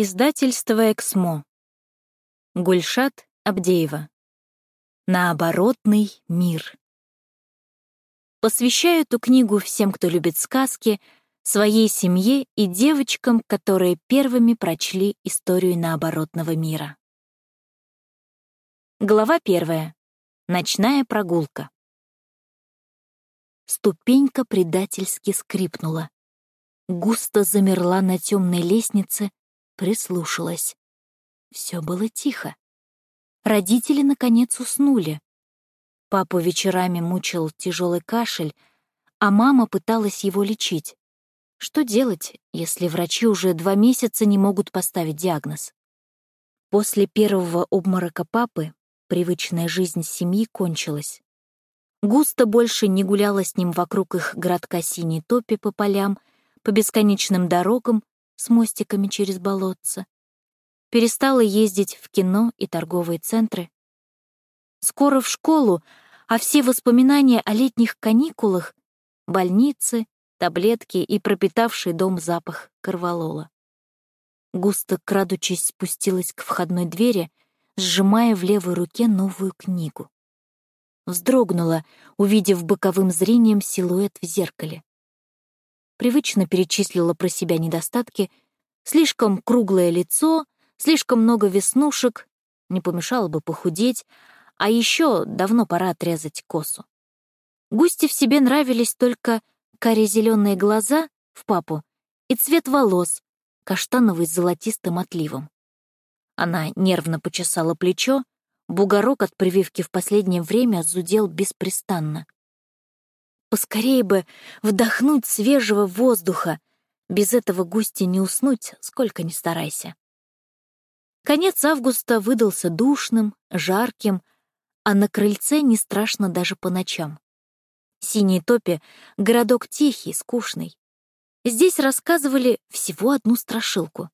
Издательство «Эксмо». Гульшат Абдеева. Наоборотный мир. Посвящаю эту книгу всем, кто любит сказки, своей семье и девочкам, которые первыми прочли историю наоборотного мира. Глава первая. Ночная прогулка. Ступенька предательски скрипнула. Густо замерла на темной лестнице, Прислушалась. Все было тихо. Родители, наконец, уснули. Папу вечерами мучил тяжелый кашель, а мама пыталась его лечить. Что делать, если врачи уже два месяца не могут поставить диагноз? После первого обморока папы привычная жизнь семьи кончилась. Густо больше не гуляла с ним вокруг их городка Синей Топи по полям, по бесконечным дорогам с мостиками через болотца. Перестала ездить в кино и торговые центры. Скоро в школу, а все воспоминания о летних каникулах — больницы, таблетки и пропитавший дом запах корвалола. Густо, крадучись, спустилась к входной двери, сжимая в левой руке новую книгу. Вздрогнула, увидев боковым зрением силуэт в зеркале привычно перечислила про себя недостатки, слишком круглое лицо, слишком много веснушек, не помешало бы похудеть, а еще давно пора отрезать косу. Густи в себе нравились только каре-зеленые глаза в папу и цвет волос, каштановый с золотистым отливом. Она нервно почесала плечо, бугорок от прививки в последнее время зудел беспрестанно. Поскорее бы вдохнуть свежего воздуха. Без этого густи не уснуть, сколько ни старайся. Конец августа выдался душным, жарким, а на крыльце не страшно даже по ночам. Синий топи — городок тихий, скучный. Здесь рассказывали всего одну страшилку.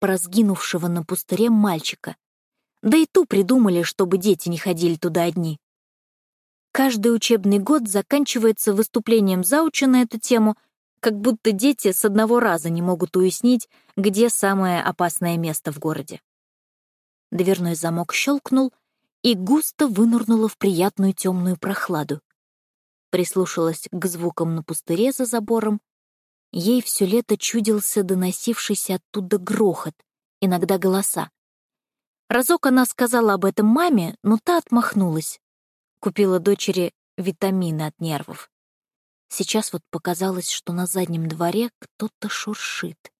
Про сгинувшего на пустыре мальчика. Да и ту придумали, чтобы дети не ходили туда одни. Каждый учебный год заканчивается выступлением зауча на эту тему, как будто дети с одного раза не могут уяснить, где самое опасное место в городе. Дверной замок щелкнул и густо вынырнула в приятную темную прохладу. Прислушалась к звукам на пустыре за забором. Ей все лето чудился доносившийся оттуда грохот, иногда голоса. Разок она сказала об этом маме, но та отмахнулась. Купила дочери витамины от нервов. Сейчас вот показалось, что на заднем дворе кто-то шуршит.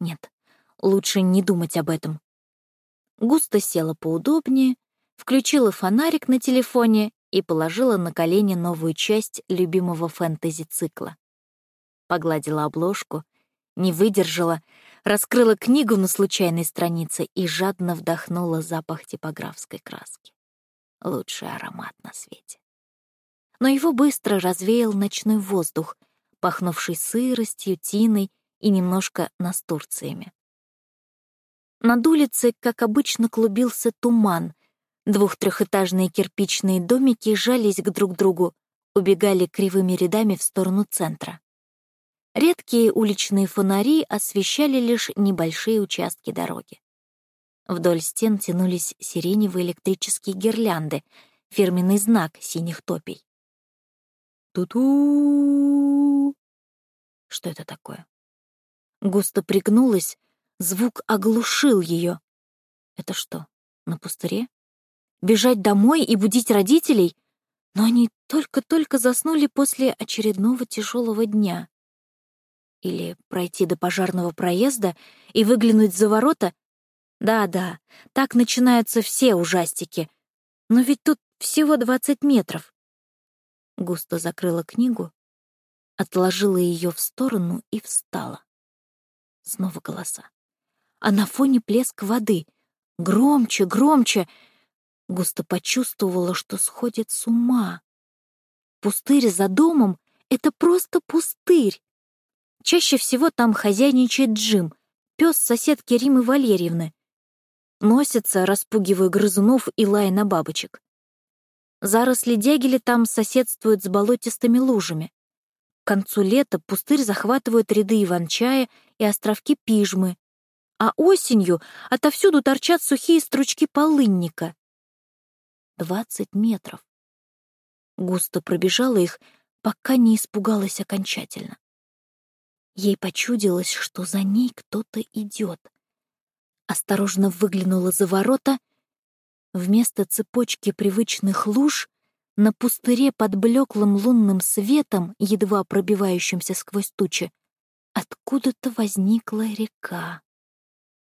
Нет, лучше не думать об этом. Густо села поудобнее, включила фонарик на телефоне и положила на колени новую часть любимого фэнтези-цикла. Погладила обложку, не выдержала, раскрыла книгу на случайной странице и жадно вдохнула запах типографской краски лучший аромат на свете. Но его быстро развеял ночной воздух, пахнувший сыростью, тиной и немножко настурциями. Над улицей, как обычно, клубился туман. Двух-трехэтажные кирпичные домики жались к друг другу, убегали кривыми рядами в сторону центра. Редкие уличные фонари освещали лишь небольшие участки дороги. Вдоль стен тянулись сиреневые электрические гирлянды, фирменный знак синих топий. Ту-ту! Что это такое? Густо пригнулась, звук оглушил ее. Это что, на пустыре? Бежать домой и будить родителей? Но они только-только заснули после очередного тяжелого дня. Или пройти до пожарного проезда и выглянуть за ворота да-да, так начинаются все ужастики. Но ведь тут всего двадцать метров. Густо закрыла книгу, отложила ее в сторону и встала. Снова голоса. А на фоне плеск воды. Громче, громче. Густо почувствовала, что сходит с ума. Пустырь за домом — это просто пустырь. Чаще всего там хозяйничает Джим, пес соседки Римы Валерьевны носится, распугивая грызунов и лая на бабочек. Заросли дягеля там соседствуют с болотистыми лужами. К концу лета пустырь захватывают ряды иван-чая и островки пижмы, а осенью отовсюду торчат сухие стручки полынника. Двадцать метров. Густо пробежала их, пока не испугалась окончательно. Ей почудилось, что за ней кто-то идет. Осторожно выглянула за ворота. Вместо цепочки привычных луж на пустыре под блеклым лунным светом, едва пробивающимся сквозь тучи, откуда-то возникла река.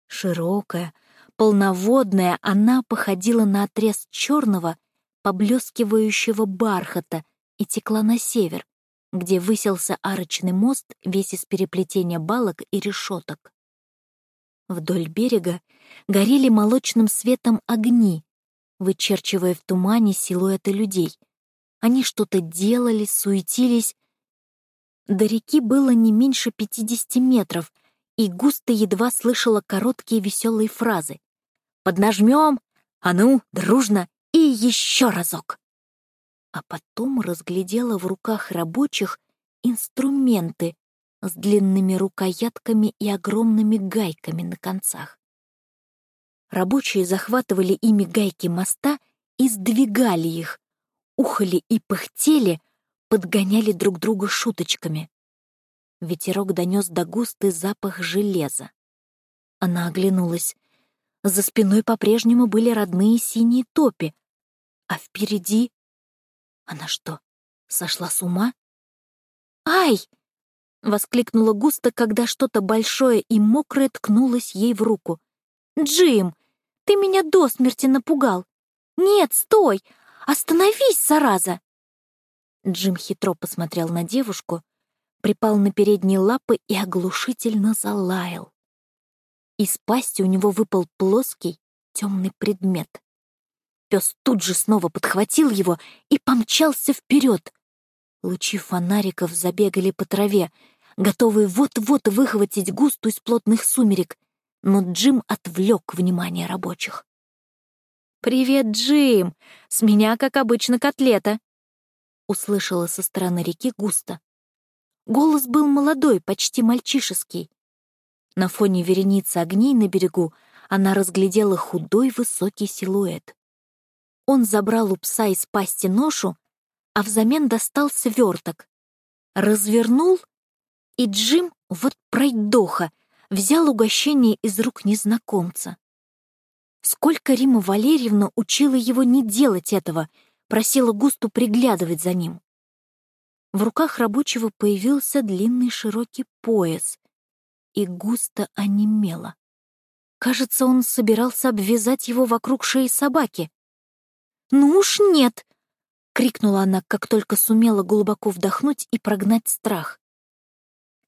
Широкая, полноводная, она походила на отрез черного, поблескивающего бархата и текла на север, где высился арочный мост весь из переплетения балок и решеток. Вдоль берега горели молочным светом огни, вычерчивая в тумане силуэты людей. Они что-то делали, суетились. До реки было не меньше пятидесяти метров, и густо едва слышала короткие веселые фразы. «Поднажмем! А ну, дружно! И еще разок!» А потом разглядела в руках рабочих инструменты с длинными рукоятками и огромными гайками на концах. Рабочие захватывали ими гайки моста и сдвигали их, ухали и пыхтели, подгоняли друг друга шуточками. Ветерок донес до густый запах железа. Она оглянулась. За спиной по-прежнему были родные синие топи, а впереди... Она что, сошла с ума? «Ай!» — воскликнула густо, когда что-то большое и мокрое ткнулось ей в руку. «Джим, ты меня до смерти напугал! Нет, стой! Остановись, зараза!» Джим хитро посмотрел на девушку, припал на передние лапы и оглушительно залаял. Из пасти у него выпал плоский, темный предмет. Пес тут же снова подхватил его и помчался вперед. Лучи фонариков забегали по траве, готовые вот-вот выхватить густу из плотных сумерек, но Джим отвлек внимание рабочих. «Привет, Джим! С меня, как обычно, котлета!» Услышала со стороны реки густо. Голос был молодой, почти мальчишеский. На фоне вереницы огней на берегу она разглядела худой высокий силуэт. Он забрал у пса из пасти ношу, а взамен достал сверток. Развернул, и Джим, вот пройдоха, взял угощение из рук незнакомца. Сколько Рима Валерьевна учила его не делать этого, просила Густу приглядывать за ним. В руках рабочего появился длинный широкий пояс, и Густа онемела. Кажется, он собирался обвязать его вокруг шеи собаки. «Ну уж нет!» — крикнула она, как только сумела глубоко вдохнуть и прогнать страх.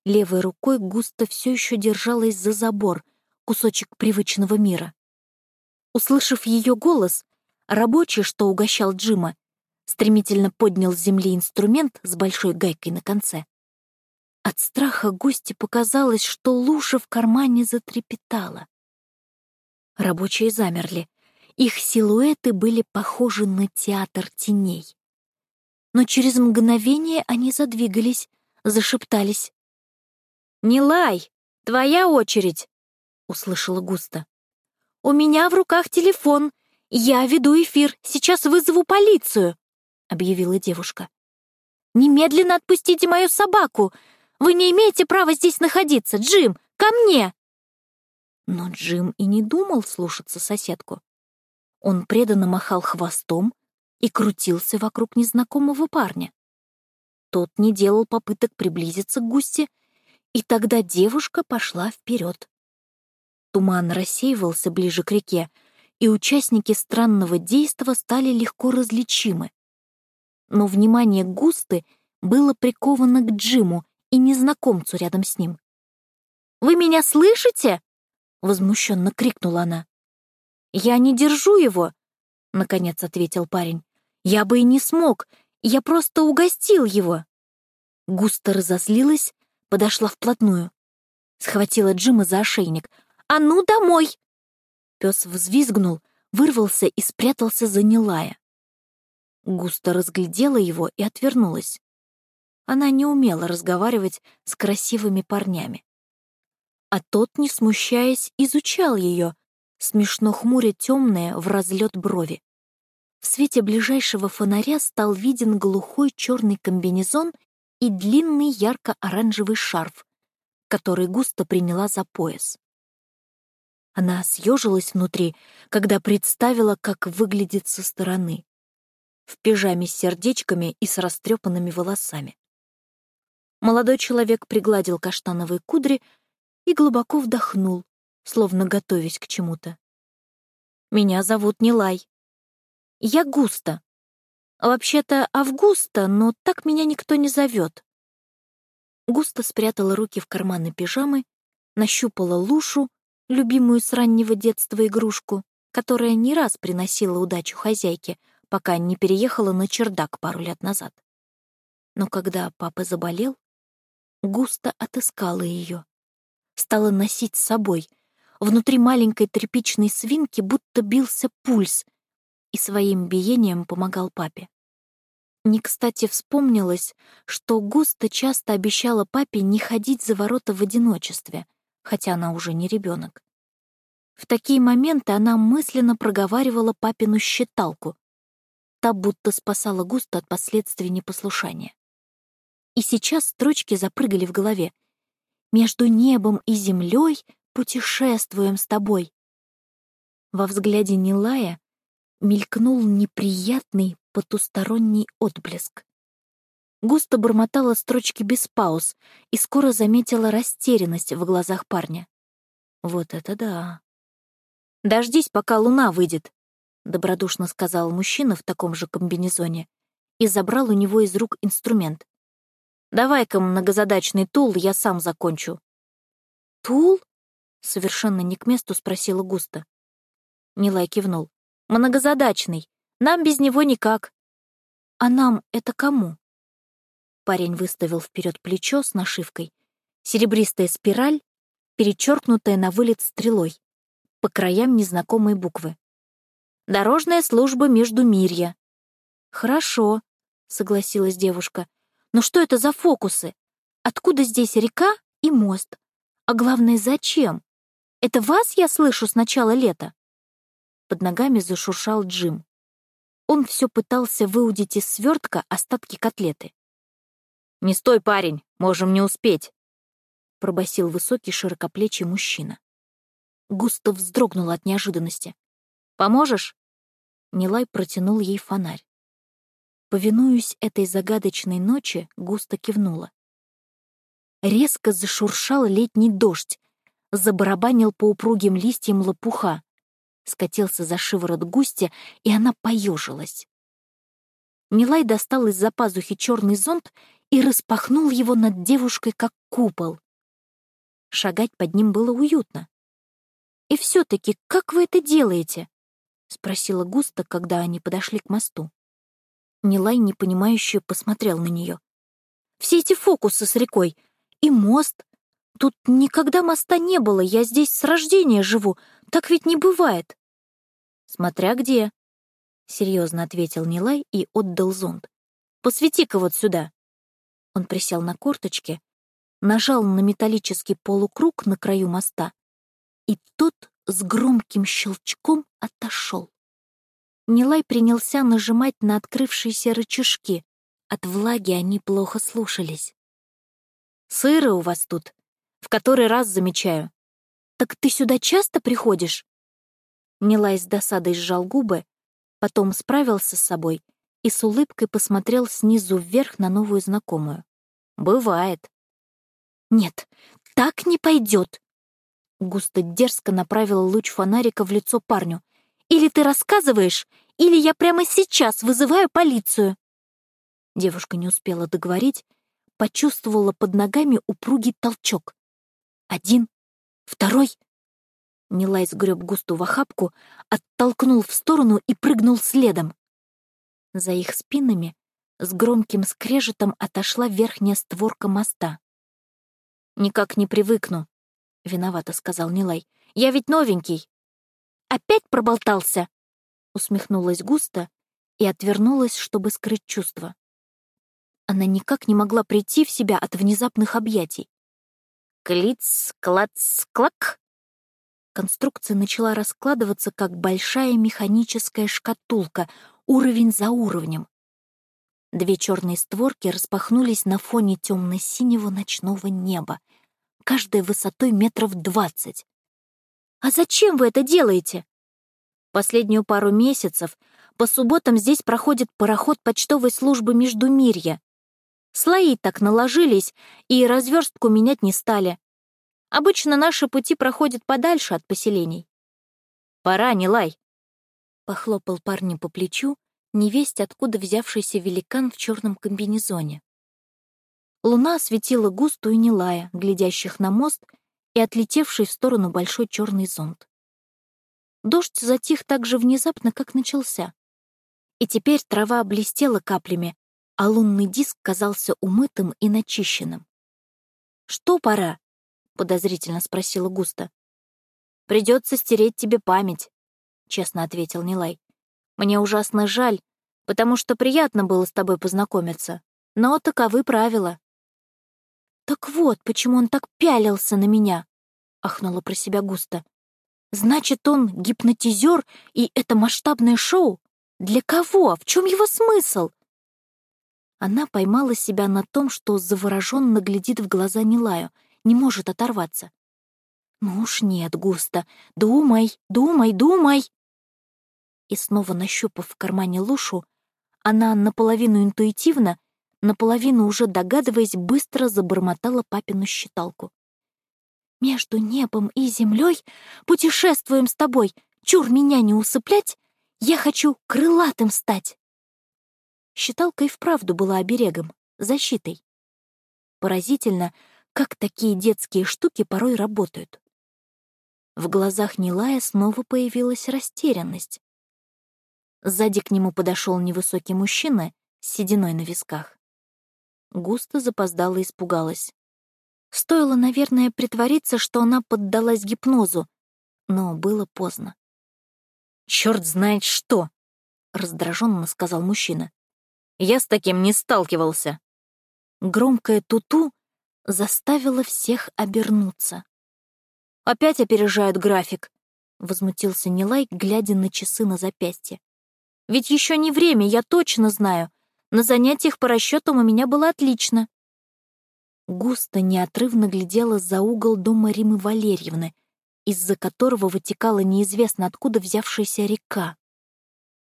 Левой рукой густо все еще держалась за забор, кусочек привычного мира. Услышав ее голос, рабочий, что угощал Джима, стремительно поднял с земли инструмент с большой гайкой на конце. От страха гости показалось, что луша в кармане затрепетала. Рабочие замерли. Их силуэты были похожи на театр теней. Но через мгновение они задвигались, зашептались. «Не лай! Твоя очередь!» — услышала Густа. «У меня в руках телефон. Я веду эфир. Сейчас вызову полицию», — объявила девушка. «Немедленно отпустите мою собаку. Вы не имеете права здесь находиться. Джим, ко мне!» Но Джим и не думал слушаться соседку. Он преданно махал хвостом и крутился вокруг незнакомого парня. Тот не делал попыток приблизиться к густе и тогда девушка пошла вперед. Туман рассеивался ближе к реке, и участники странного действа стали легко различимы. Но внимание Густы было приковано к Джиму и незнакомцу рядом с ним. «Вы меня слышите?» — возмущенно крикнула она. «Я не держу его», — наконец ответил парень. «Я бы и не смог, я просто угостил его». Густо разозлилась подошла вплотную. Схватила Джима за ошейник. «А ну, домой!» Пес взвизгнул, вырвался и спрятался за Нилая. Густо разглядела его и отвернулась. Она не умела разговаривать с красивыми парнями. а тот, не смущаясь, изучал ее, смешно хмуря темные в разлет брови. В свете ближайшего фонаря стал виден глухой черный комбинезон и длинный ярко-оранжевый шарф, который густо приняла за пояс. Она съежилась внутри, когда представила, как выглядит со стороны. В пижаме с сердечками и с растрепанными волосами. Молодой человек пригладил каштановые кудри и глубоко вдохнул, словно готовясь к чему-то. «Меня зовут Нилай. Я Густа. Вообще-то Августа, но так меня никто не зовет». Густа спрятала руки в карманы пижамы, нащупала лушу, любимую с раннего детства игрушку, которая не раз приносила удачу хозяйке, пока не переехала на чердак пару лет назад. Но когда папа заболел, Густа отыскала ее, стала носить с собой. Внутри маленькой тряпичной свинки будто бился пульс и своим биением помогал папе. Не кстати вспомнилось, что Густа часто обещала папе не ходить за ворота в одиночестве, хотя она уже не ребенок. В такие моменты она мысленно проговаривала папину считалку. Та будто спасала Густа от последствий непослушания. И сейчас строчки запрыгали в голове. «Между небом и землей путешествуем с тобой». Во взгляде Нилая мелькнул неприятный потусторонний отблеск. Густо бормотала строчки без пауз и скоро заметила растерянность в глазах парня. Вот это да. «Дождись, пока луна выйдет», — добродушно сказал мужчина в таком же комбинезоне и забрал у него из рук инструмент. «Давай-ка многозадачный тул, я сам закончу». «Тул?» — совершенно не к месту спросила Густа. Нилай кивнул. «Многозадачный. Нам без него никак». «А нам это кому?» Парень выставил вперед плечо с нашивкой. Серебристая спираль, перечеркнутая на вылет стрелой. По краям незнакомые буквы. «Дорожная служба Междумирья». «Хорошо», — согласилась девушка. «Но что это за фокусы? Откуда здесь река и мост? А главное, зачем? Это вас я слышу с начала лета?» Под ногами зашуршал Джим. Он все пытался выудить из свертка остатки котлеты. «Не стой, парень, можем не успеть», — пробасил высокий широкоплечий мужчина. Густав вздрогнул от неожиданности. «Поможешь?» Нилай протянул ей фонарь. Повинуясь этой загадочной ночи, густо кивнула. Резко зашуршал летний дождь, забарабанил по упругим листьям лопуха, скатился за шиворот густя, и она поежилась. Нилай достал из-за пазухи черный зонт и распахнул его над девушкой, как купол. Шагать под ним было уютно. «И все-таки, как вы это делаете?» — спросила Густа, когда они подошли к мосту. Нилай, непонимающе, посмотрел на нее. «Все эти фокусы с рекой и мост. Тут никогда моста не было, я здесь с рождения живу. Так ведь не бывает». «Смотря где», — серьезно ответил Нилай и отдал зонт. «Посвети-ка вот сюда». Он присел на корточки, нажал на металлический полукруг на краю моста, и тот с громким щелчком отошел. Нилай принялся нажимать на открывшиеся рычажки. От влаги они плохо слушались. «Сыро у вас тут. В который раз замечаю. Так ты сюда часто приходишь?» Нилай с досадой сжал губы, потом справился с собой и с улыбкой посмотрел снизу вверх на новую знакомую. Бывает. Нет, так не пойдет. Густо дерзко направила луч фонарика в лицо парню. Или ты рассказываешь, или я прямо сейчас вызываю полицию. Девушка не успела договорить, почувствовала под ногами упругий толчок. Один, второй. Нилай сгреб Густу в охапку, оттолкнул в сторону и прыгнул следом. За их спинами с громким скрежетом отошла верхняя створка моста. «Никак не привыкну», — виновато сказал Нилай. «Я ведь новенький». «Опять проболтался?» — усмехнулась густо и отвернулась, чтобы скрыть чувства. Она никак не могла прийти в себя от внезапных объятий. Клиц, клац, клак. Конструкция начала раскладываться, как большая механическая шкатулка, уровень за уровнем. Две черные створки распахнулись на фоне темно-синего ночного неба, каждая высотой метров двадцать. «А зачем вы это делаете?» Последнюю пару месяцев по субботам здесь проходит пароход почтовой службы Междумирья. Слои так наложились, и разверстку менять не стали. Обычно наши пути проходят подальше от поселений. «Пора, не лай!» Похлопал парня по плечу, невесть откуда взявшийся великан в черном комбинезоне. Луна осветила густую Нилая, глядящих на мост и отлетевший в сторону большой черный зонт. Дождь затих так же внезапно, как начался. И теперь трава блестела каплями, а лунный диск казался умытым и начищенным. «Что пора?» — подозрительно спросила Густа. «Придется стереть тебе память», — честно ответил Нилай. «Мне ужасно жаль, потому что приятно было с тобой познакомиться, но таковы правила». «Так вот, почему он так пялился на меня», — ахнула про себя Густа. Значит, он гипнотизер, и это масштабное шоу? Для кого? В чем его смысл? Она поймала себя на том, что завороженно глядит в глаза Нилаю, не может оторваться. «Ну уж нет, Густо, думай, думай, думай!» И снова нащупав в кармане лушу, она наполовину интуитивно, наполовину уже догадываясь, быстро забормотала папину считалку. Между небом и землей путешествуем с тобой. Чур меня не усыплять, я хочу крылатым стать. Считалка и вправду была оберегом, защитой. Поразительно, как такие детские штуки порой работают. В глазах Нилая снова появилась растерянность. Сзади к нему подошел невысокий мужчина с сединой на висках. Густо запоздала испугалась. Стоило, наверное, притвориться, что она поддалась гипнозу, но было поздно. «Чёрт знает что!» — раздраженно сказал мужчина. «Я с таким не сталкивался!» Громкое туту заставило всех обернуться. «Опять опережают график!» — возмутился Нилай, глядя на часы на запястье. «Ведь еще не время, я точно знаю. На занятиях по расчетам у меня было отлично». Густо неотрывно глядела за угол дома Римы Валерьевны, из-за которого вытекала неизвестно откуда взявшаяся река.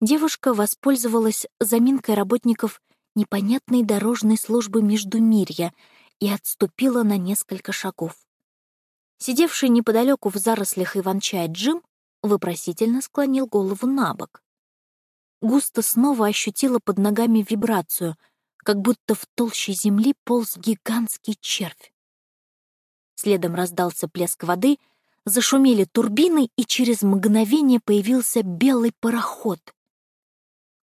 Девушка воспользовалась заминкой работников непонятной дорожной службы Междумирья и отступила на несколько шагов. Сидевший неподалеку в зарослях Иван-чая Джим вопросительно склонил голову на бок. Густо снова ощутила под ногами вибрацию — как будто в толще земли полз гигантский червь. Следом раздался плеск воды, зашумели турбины, и через мгновение появился белый пароход.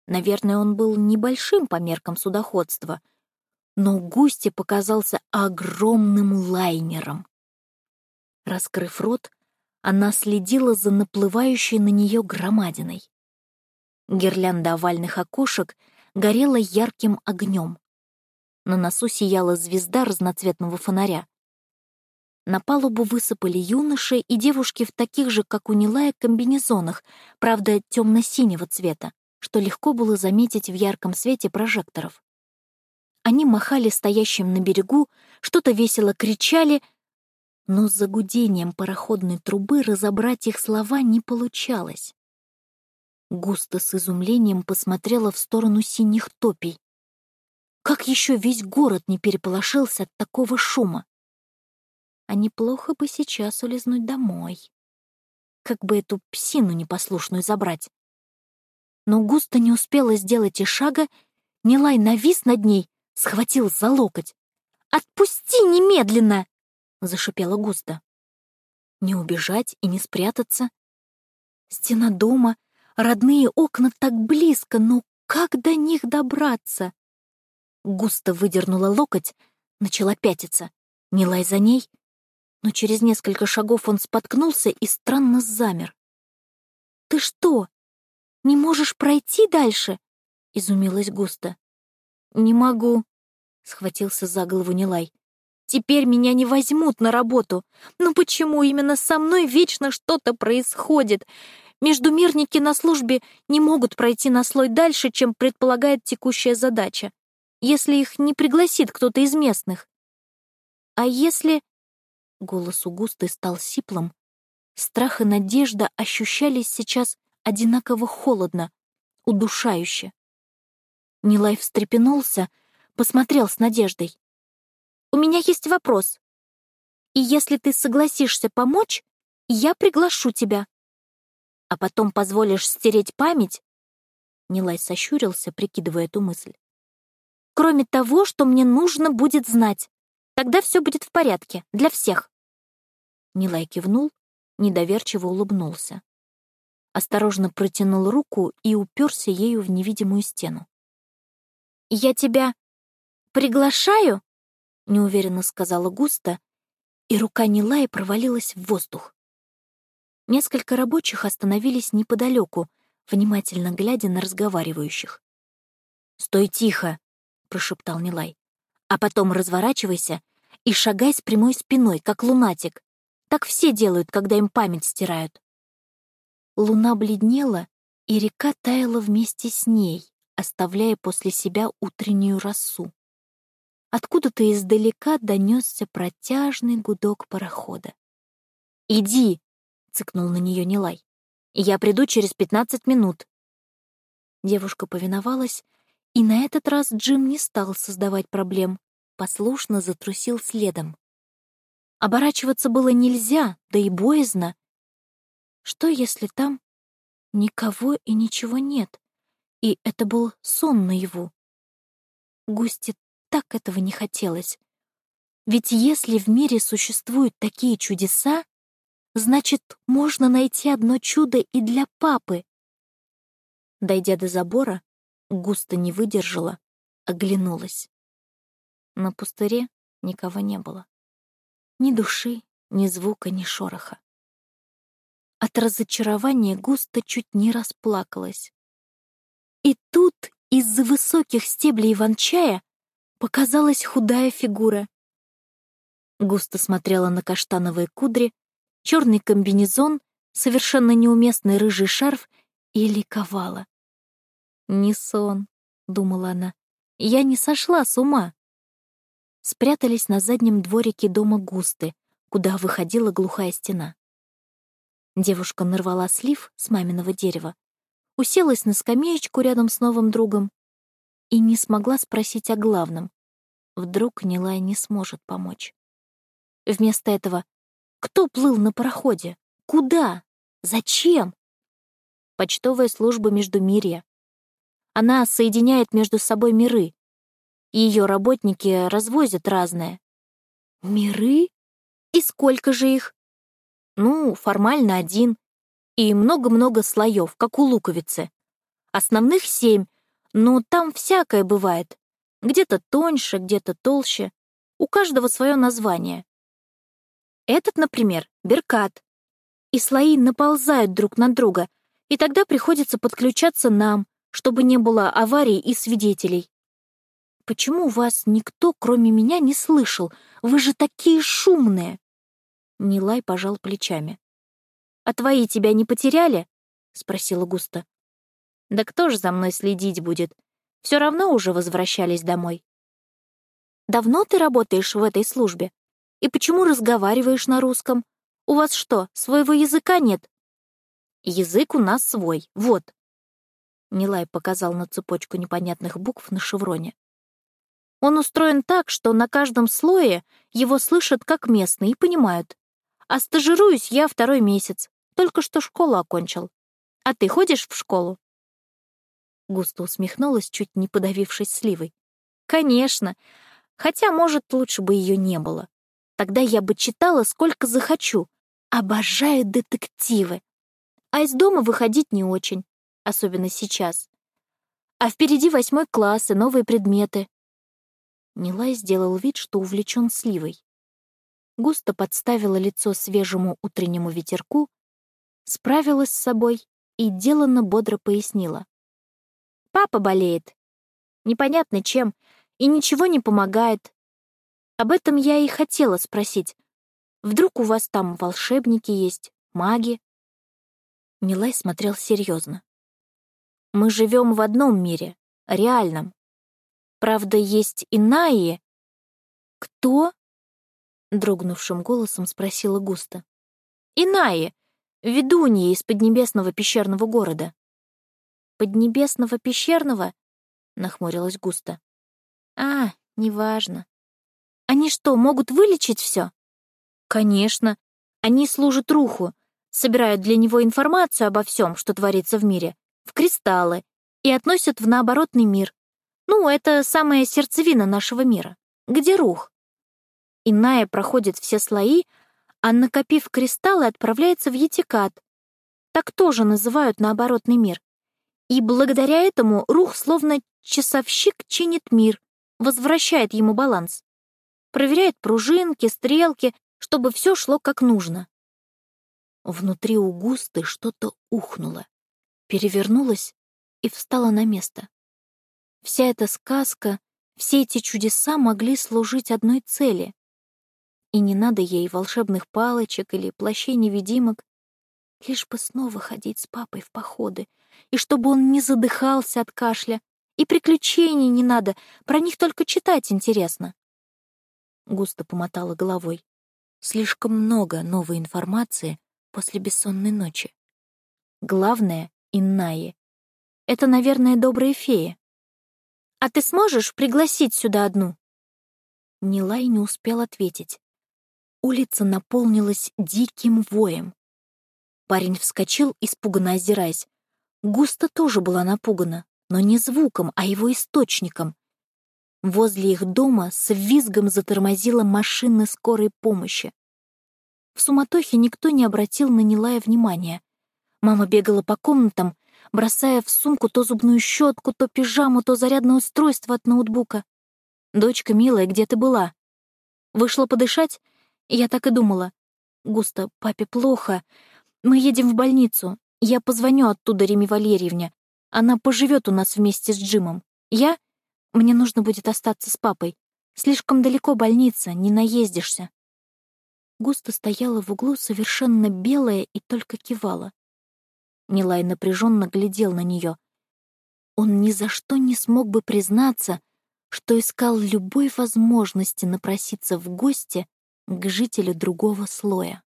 Наверное, он был небольшим по меркам судоходства, но Густе показался огромным лайнером. Раскрыв рот, она следила за наплывающей на нее громадиной. Гирлянда овальных окошек — горела ярким огнем. На носу сияла звезда разноцветного фонаря. На палубу высыпали юноши и девушки в таких же, как у Нилая, комбинезонах, правда, темно-синего цвета, что легко было заметить в ярком свете прожекторов. Они махали стоящим на берегу, что-то весело кричали, но с загудением пароходной трубы разобрать их слова не получалось. Густо с изумлением посмотрела в сторону синих топий. Как еще весь город не переполошился от такого шума? А неплохо бы сейчас улизнуть домой. Как бы эту псину непослушную забрать. Но Густо не успела сделать и шага, Нилай навис над ней, схватил за локоть. «Отпусти немедленно!» — зашипела Густо. Не убежать и не спрятаться. Стена дома, Родные окна так близко, но как до них добраться? Густо выдернула локоть, начала пятиться. Не лай за ней. Но через несколько шагов он споткнулся и странно замер. «Ты что, не можешь пройти дальше?» — изумилась Густо. «Не могу», — схватился за голову Нилай. Теперь меня не возьмут на работу. Ну почему именно со мной вечно что-то происходит? Междумирники на службе не могут пройти на слой дальше, чем предполагает текущая задача, если их не пригласит кто-то из местных. А если... Голос у Густы стал сиплым. Страх и надежда ощущались сейчас одинаково холодно, удушающе. Нилай встрепенулся, посмотрел с надеждой. «У меня есть вопрос. И если ты согласишься помочь, я приглашу тебя. А потом позволишь стереть память?» Нилай сощурился, прикидывая эту мысль. «Кроме того, что мне нужно будет знать. Тогда все будет в порядке, для всех». Нилай кивнул, недоверчиво улыбнулся. Осторожно протянул руку и уперся ею в невидимую стену. «Я тебя приглашаю?» — неуверенно сказала Густа, и рука Нилая провалилась в воздух. Несколько рабочих остановились неподалеку, внимательно глядя на разговаривающих. «Стой тихо!» — прошептал Нилай. «А потом разворачивайся и шагай с прямой спиной, как лунатик. Так все делают, когда им память стирают». Луна бледнела, и река таяла вместе с ней, оставляя после себя утреннюю росу. Откуда-то издалека донесся протяжный гудок парохода. «Иди!» — цыкнул на нее Нилай. «Я приду через пятнадцать минут». Девушка повиновалась, и на этот раз Джим не стал создавать проблем, послушно затрусил следом. Оборачиваться было нельзя, да и боязно. Что, если там никого и ничего нет? И это был сон наяву. Густе так этого не хотелось. Ведь если в мире существуют такие чудеса, значит, можно найти одно чудо и для папы. Дойдя до забора, густо не выдержала, оглянулась. На пустыре никого не было. Ни души, ни звука, ни шороха. От разочарования густо чуть не расплакалась. И тут из-за высоких стеблей иван-чая показалась худая фигура. Густо смотрела на каштановые кудри, черный комбинезон, совершенно неуместный рыжий шарф и ликовала. «Не сон», — думала она, — «я не сошла с ума». Спрятались на заднем дворике дома Густы, куда выходила глухая стена. Девушка нарвала слив с маминого дерева, уселась на скамеечку рядом с новым другом и не смогла спросить о главном. Вдруг Нилай не сможет помочь. Вместо этого кто плыл на пароходе? Куда? Зачем? Почтовая служба Междумирья. Она соединяет между собой миры. Ее работники развозят разное. Миры? И сколько же их? Ну, формально один, и много-много слоев, как у луковицы. Основных семь, но там всякое бывает. Где-то тоньше, где-то толще. У каждого свое название. Этот, например, беркат. И слои наползают друг на друга, и тогда приходится подключаться нам, чтобы не было аварий и свидетелей. Почему вас никто, кроме меня, не слышал? Вы же такие шумные!» Нилай пожал плечами. «А твои тебя не потеряли?» — спросила Густа. «Да кто же за мной следить будет? Все равно уже возвращались домой». «Давно ты работаешь в этой службе? И почему разговариваешь на русском? У вас что, своего языка нет?» «Язык у нас свой, вот». Нилай показал на цепочку непонятных букв на шевроне. Он устроен так, что на каждом слое его слышат как местные и понимают. А стажируюсь я второй месяц. Только что школу окончил. А ты ходишь в школу?» Густо усмехнулась, чуть не подавившись сливой. «Конечно. Хотя, может, лучше бы ее не было. Тогда я бы читала, сколько захочу. Обожаю детективы. А из дома выходить не очень, особенно сейчас. А впереди восьмой класс и новые предметы». Нилай сделал вид, что увлечен сливой. Густо подставила лицо свежему утреннему ветерку справилась с собой и деланно бодро пояснила. «Папа болеет. Непонятно чем, и ничего не помогает. Об этом я и хотела спросить. Вдруг у вас там волшебники есть, маги?» Милай смотрел серьезно. «Мы живем в одном мире, реальном. Правда, есть иные...» «Кто?» — дрогнувшим голосом спросила Густа. «Инаи, ведуньи из Поднебесного пещерного города». «Поднебесного пещерного?» — нахмурилась Густа. «А, неважно. Они что, могут вылечить все? Конечно. Они служат руху, собирают для него информацию обо всем, что творится в мире, в кристаллы, и относят в наоборотный мир. Ну, это самая сердцевина нашего мира. Где рух? Иная проходит все слои, а накопив кристаллы, отправляется в Етикат. Так тоже называют наоборотный мир. И благодаря этому рух словно часовщик чинит мир, возвращает ему баланс проверяет пружинки, стрелки, чтобы все шло как нужно. Внутри у Густы что-то ухнуло, перевернулось и встало на место. Вся эта сказка, все эти чудеса могли служить одной цели. И не надо ей волшебных палочек или плащей-невидимок, лишь бы снова ходить с папой в походы, и чтобы он не задыхался от кашля, и приключений не надо, про них только читать интересно. Густо помотала головой. Слишком много новой информации после бессонной ночи. Главное — Иннаи. Это, наверное, добрые феи. А ты сможешь пригласить сюда одну? Нилай не успел ответить. Улица наполнилась диким воем. Парень вскочил, испуганно озираясь. Густо тоже была напугана, но не звуком, а его источником. Возле их дома с визгом затормозила машина скорой помощи. В суматохе никто не обратил на Нилая внимания. Мама бегала по комнатам, бросая в сумку то зубную щетку, то пижаму, то зарядное устройство от ноутбука. «Дочка, милая, где ты была?» Вышла подышать? Я так и думала. «Густо, папе плохо. Мы едем в больницу. Я позвоню оттуда Реме Валерьевне. Она поживет у нас вместе с Джимом. Я мне нужно будет остаться с папой. Слишком далеко больница, не наездишься. Густо стояла в углу, совершенно белая, и только кивала. Нилай напряженно глядел на нее. Он ни за что не смог бы признаться, что искал любой возможности напроситься в гости к жителю другого слоя.